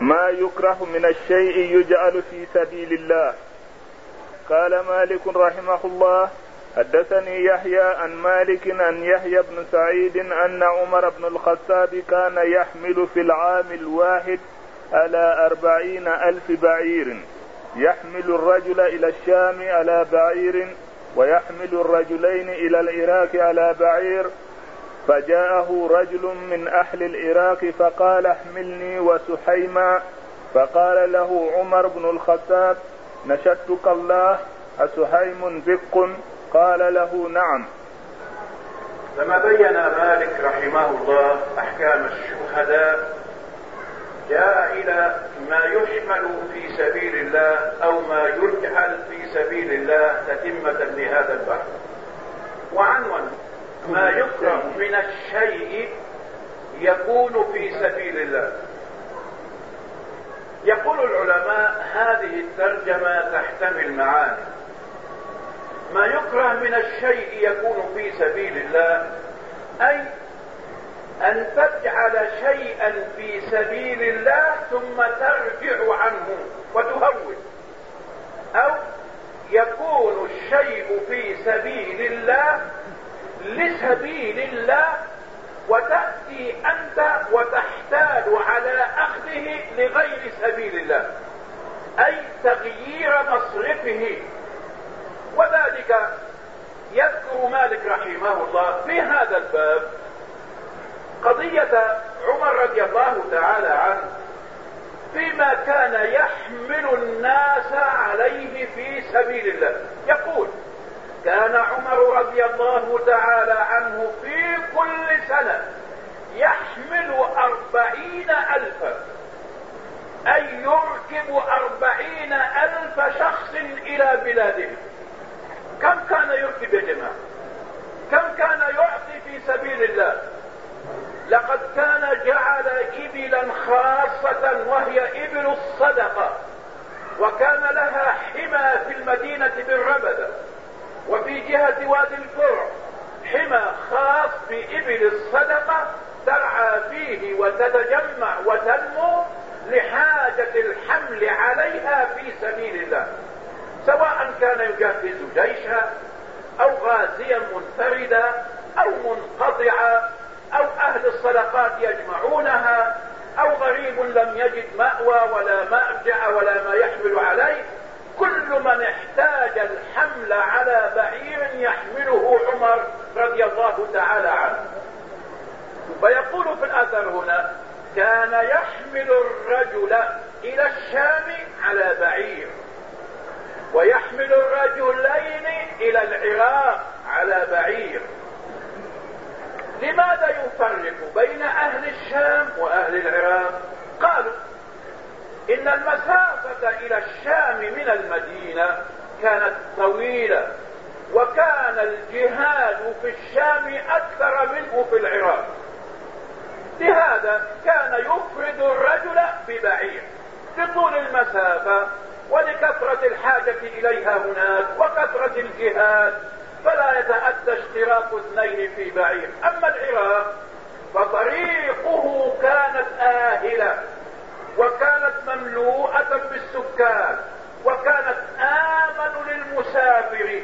ما يكره من الشيء يجعل في سبيل الله. قال مالك رحمه الله حدثني يحيى عن مالك عن يحيى بن سعيد أن عمر بن الخطاب كان يحمل في العام الواحد على أربعين ألف بعير. يحمل الرجل إلى الشام على بعير ويحمل الرجلين إلى العراق على بعير فجاءه رجل من أهل العراق فقال احملني وسحيما. فقال له عمر بن الخطاب نشدتك الله؟ أسحيم زق قال له نعم. لما بين مالك رحمه الله أحكام الشهداء؟ جاء إلى ما يحمل في سبيل الله أو ما يجعل في سبيل الله تتمة لهذا البحث وعنون ما يكره من الشيء يكون في سبيل الله. يقول العلماء هذه الترجمة تحتمل معاني. ما يكره من الشيء يكون في سبيل الله أي أن تجعل شيئا في سبيل الله ثم ترجع عنه وتهون. أو يكون الشيء في سبيل الله لسبيل الله وتأتي أنت وتحتال على أخذه لغير سبيل الله. أي تغيير مصرفه. وذلك يذكر مالك رحمه الله في هذا الباب. قضية عمر رضي الله تعالى عنه فيما كان يحمل الناس عليه في سبيل الله. يقول كان عمر رضي الله تعالى عنه في كل سنة يحمل أربعين ألفا أي يركب أربعين ألف شخص إلى بلاده. كم كان يركب جماعة؟ كم كان يعطي في سبيل الله؟ لقد كان جعل إبلا خاصة وهي إبل الصدقة وكان لها حمى في المدينة بالربدة وفي جهة وادي الفرع حمى خاص بإبل الصدقة ترعى فيه وتتجمع وتنمو لحاجة الحمل عليها في سبيل الله سواء كان يجهز جيشا أو غازيا منفردا أو منقطعا أو أهل الصدقات يجمعونها أو غريب لم يجد مأوى ولا مرجع ولا ما يحمل عليه كل من احتاج الحمل على يحمله عمر رضي الله تعالى عنه. فيقول في الاثر هنا كان يحمل الرجل إلى الشام على بعير ويحمل الرجلين إلى العراق على بعير. لماذا يفرق بين أهل الشام وأهل العراق؟ قالوا إن المسافة إلى الشام من المدينة كانت طويلة. الجهاد في الشام أكثر منه في العراق. لهذا كان يفرد الرجل ببعير لطول المسافة ولكثرة الحاجة إليها هناك وكثرة الجهاد فلا يتأتى اشتراك اثنين في بعير. أما العراق فطريقه كانت آهلة وكانت مملوءة بالسكان وكانت آمن للمسافر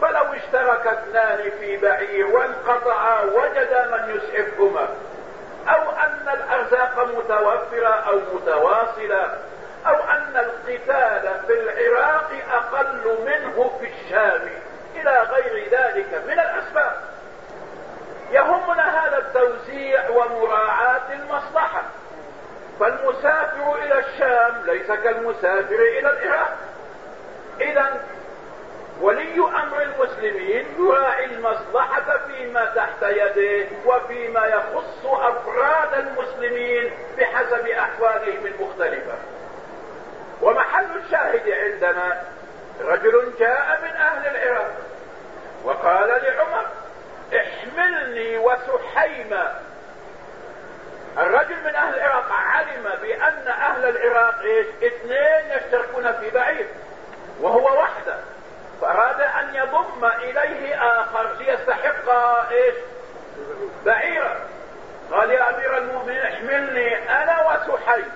فلو اشترك اثنان في بعير وانقطعا وجد من يسعفهما. أو أن الأرزاق متوفرة أو متواصلة. أو أن القتال في العراق أقل منه في الشام. إلى غير ذلك من الأسباب. يهمنا هذا التوزيع ومراعاة المصلحة. فالمسافر إلى الشام ليس كالمسافر إلى العراق. اذا ولي أمر المسلمين يراعي المصلحة فيما تحت يده وفيما يخص أفراد المسلمين بحسب أحوالهم المختلفة. ومحل الشاهد عندنا رجل جاء من أهل العراق وقال لعمر احملني وسحيما الرجل من أهل العراق علم بأن أهل العراق إيش؟ اثنين يشتركون في بعير وهو وحده فاراد ان يضم اليه اخر ليستحق إيش بعيرا قال يا امير المؤمنين احملني أنا وسحيم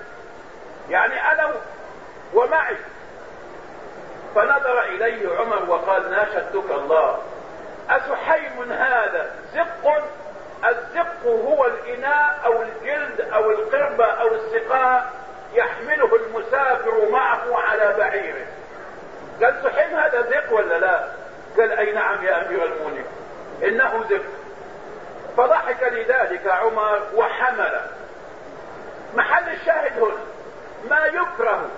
إليه عمر وقال ناشدتك الله أسحيم هذا زق الزق هو الإناء أو الجلد أو القربة أو السقاء يحمله المسافر معه على بعيره. قال سحيم هذا زق ولا لا؟ قال أي نعم يا أمير المؤمنين. إنه زق فضحك لذلك عمر وحمل. محل الشاهد هنا ما يكره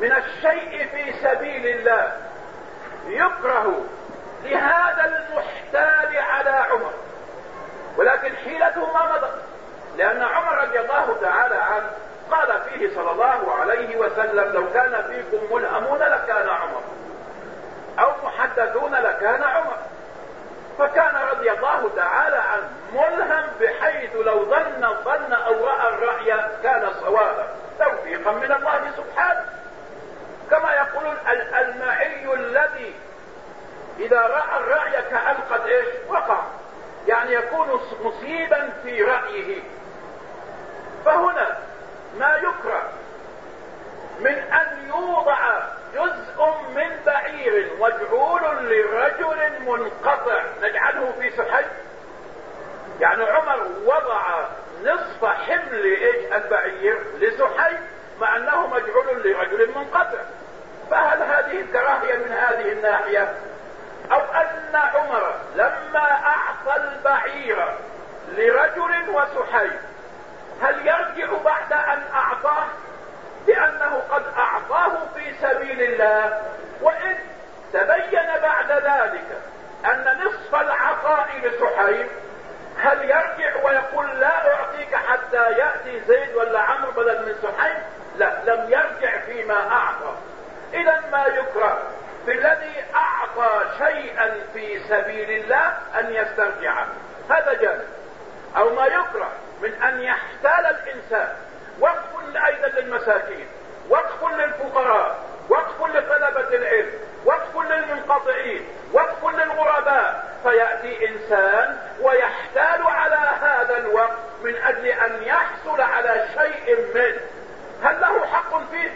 من الشيء في سبيل الله يكره لهذا المحتال ولكن حيلته ما مضت. لأن عمر رضي الله تعالى عنه قال فيه صلى الله عليه وسلم لو كان فيكم ملهمون لكان عمر أو محدثون لكان عمر. فكان رضي الله تعالى عنه ملهم بحيث لو ظن ظن أو رأى الرأي كان صوابا توفيقا من الله سبحانه كما يقولون المعي الذي إذا رأى الرأي كأن قد إيش وقع يعني يكون مصيبا في رأيه فهنا ما يكره من أن يوضع جزء من بعير مجعول لرجل منقطع نجعله في سحي يعني عمر وضع نصف حمل إيش البعير لسحي مع أنه مجعول لرجل منقطع. فهل هذه الكراهية من هذه الناحية؟ أو أن عمر لما أعطى البعير لرجل وسحي هل يرجع بعد أن أعطاه؟ لأنه قد أعطاه في سبيل الله وان تبين بعد ذلك ان نصف العطاء لسحيم هل يرجع ويقول لا اعطيك حتى يأتي زيد ولا عمرو بدل من سحيم لا لم يرجع فيما اعطى اذا ما يكره في الذي اعطى شيئا في سبيل الله ان يسترجعه هذا جانب أو ما يكره من أن يحتال الإنسان. وقف أيضا للمساكين وقف للفقراء وقف لطلبة العلم وقف للمنقطعين وقف للغرباء. فيأتي إنسان ويحتال على هذا الوقف من أجل أن يحصل على شيء منه. هل له حق فيه؟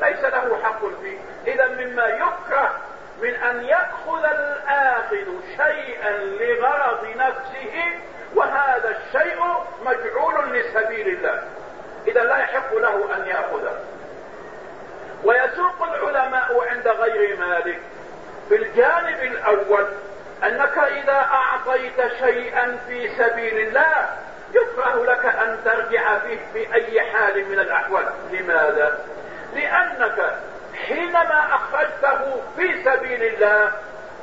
ليس له حق فيه. اذا مما يكره من أن يأخذ الآخذ شيئا لغرض نفسه وهذا الشيء مجعول لسبيل الله. إذا لا يحق له أن يأخذه. ويسوق العلماء عند غير مالك. في الجانب الأول أنك إذا أعطيت شيئا في سبيل الله يكره لك أن ترجع فيه في أي حال من الأحوال. لماذا؟ لأنك حينما أخرجته في سبيل الله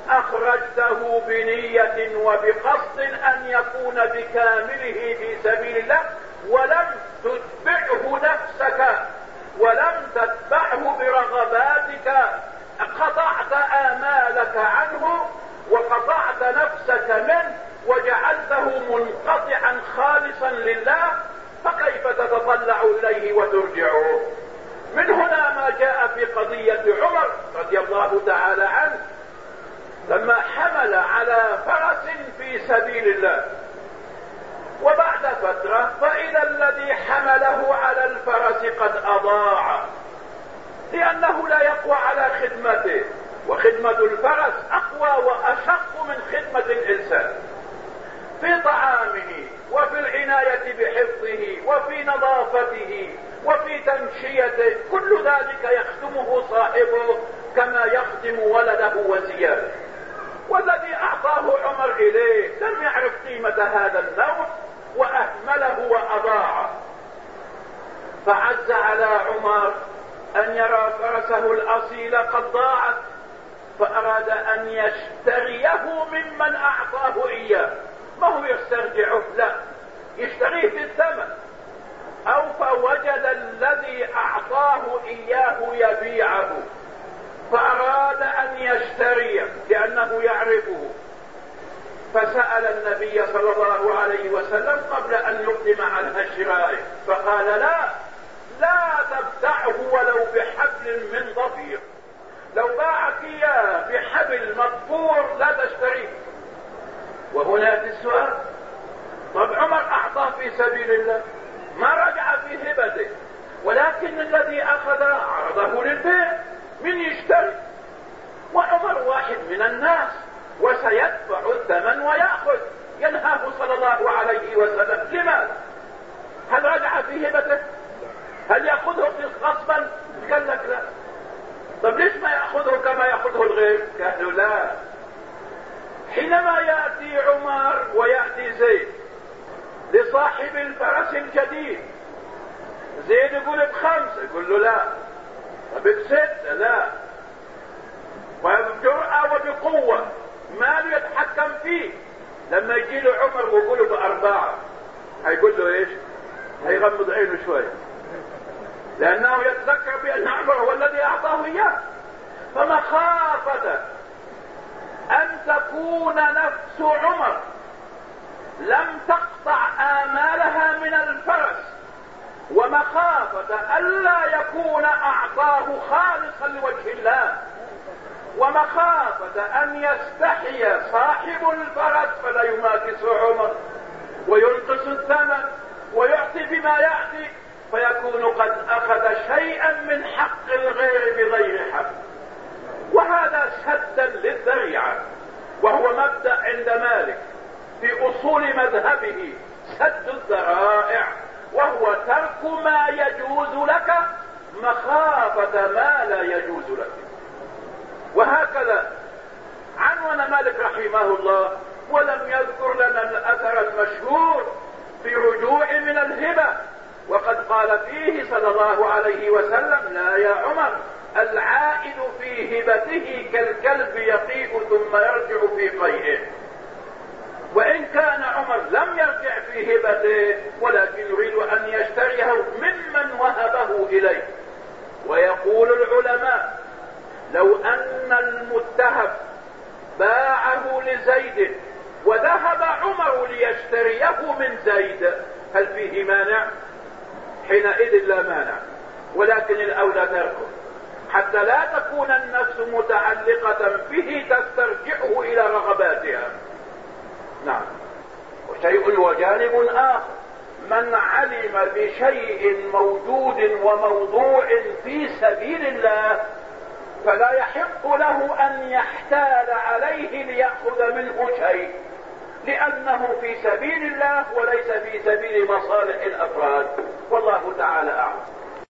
أخرجته بنية وبقصد أن يكون بكامله في سبيل الله ولم تتبعه نفسك ولم تتبعه برغباتك. قطعت آمالك عنه وقطعت نفسك منه وجعلته منقطعا خالصا لله فكيف تتطلع إليه وترجعه؟ من هنا ما جاء في قضية عمر رضي الله تعالى عنه لما حمل على فرس في سبيل الله. وبعد فترة فإذا الذي حمله على الفرس قد أضاع. لأنه لا يقوى على خدمته. وخدمة الفرس أقوى وأشق من خدمة الإنسان. في طعامه وفي العناية بحفظه وفي نظافته وفي تمشيته كل ذلك يخدمه صاحبه كما يخدم ولده وزياده. والذي أعطاه عمر إليه لم يعرف قيمة هذا النوع وأهمله وأضاعه. فعز على عمر أن يرى فرسه الأصيل قد ضاعت فأراد أن يشتريه ممن أعطاه إياه. ما هو يسترجعه؟ لا يشتريه بالثمن أو فوجد الذي أعطاه إياه يبيعه فأراد أن يشتريه يعرفه. فسأل النبي صلى الله عليه وسلم قبل أن يقدم عنها شرائه فقال لا لا تبتعه ولو بحبل من ضفير. لو باعك إياه بحبل مقفور لا تشتريه. وهنا ياتي السؤال طب عمر أعطاه في سبيل الله؟ ما رجع في هبته ولكن الذي أخذ عرضه للبيع من يشتري من الناس وسيدفع الثمن ويأخذ. ينهاه صلى الله عليه وسلم. لماذا؟ هل رجع في هبته؟ هل يأخذه غصبا؟ قال لك لا. طب ليش ما يأخذه كما يأخذه الغير؟ قالوا لا. حينما يأتي عمر ويأتي زيد لصاحب الفرس الجديد زيد يقول بخمسة يقول له لا. طب بستة لا. وبقوة ما يتحكم فيه. لما يجي له عمر ويقول له بأربعة هيقول له إيش؟ هيغمض عينه شوية لأنه يتذكر بأن عمر هو الذي أعطاه إياه. فمخافة أن تكون نفس عمر. لم تقطع آمالها من الفرس ومخافة ألا يكون أعطاه خالصا لوجه الله. ومخافة أن يستحي صاحب الفرس فلا يماكس عمر وينقص الثمن ويعطي بما يأتي فيكون قد أخذ شيئا من حق الغير بغير حق. وهذا سدا للذريعة وهو مبدأ عند مالك في أصول مذهبه سد الذرائع وهو ترك ما يجوز لك مخافة ما لا يجوز لك. رحمه الله ولم يذكر لنا الأثر المشهور في رجوع من الهبة. وقد قال فيه صلى الله عليه وسلم لا يا عمر العائد في هبته كالكلب يقيء ثم يرجع في قيئه. وإن كان عمر لم يرجع في هبته ولكن يريد أن يشتريه ممن وهبه اليه ويقول العلماء لو ان المتهم باعه لزيد وذهب عمر ليشتريه من زيد هل فيه مانع حينئذ لا مانع ولكن الاولى تركه حتى لا تكون النفس متعلقة به تسترجعه إلى رغباتها نعم وشيء وجانب آخر. من علم بشيء موجود وموضوع في سبيل الله فلا يحق له أن يحتال عليه ليأخذ منه شيء. لأنه في سبيل الله وليس في سبيل مصالح الأفراد. والله تعالى أعلم.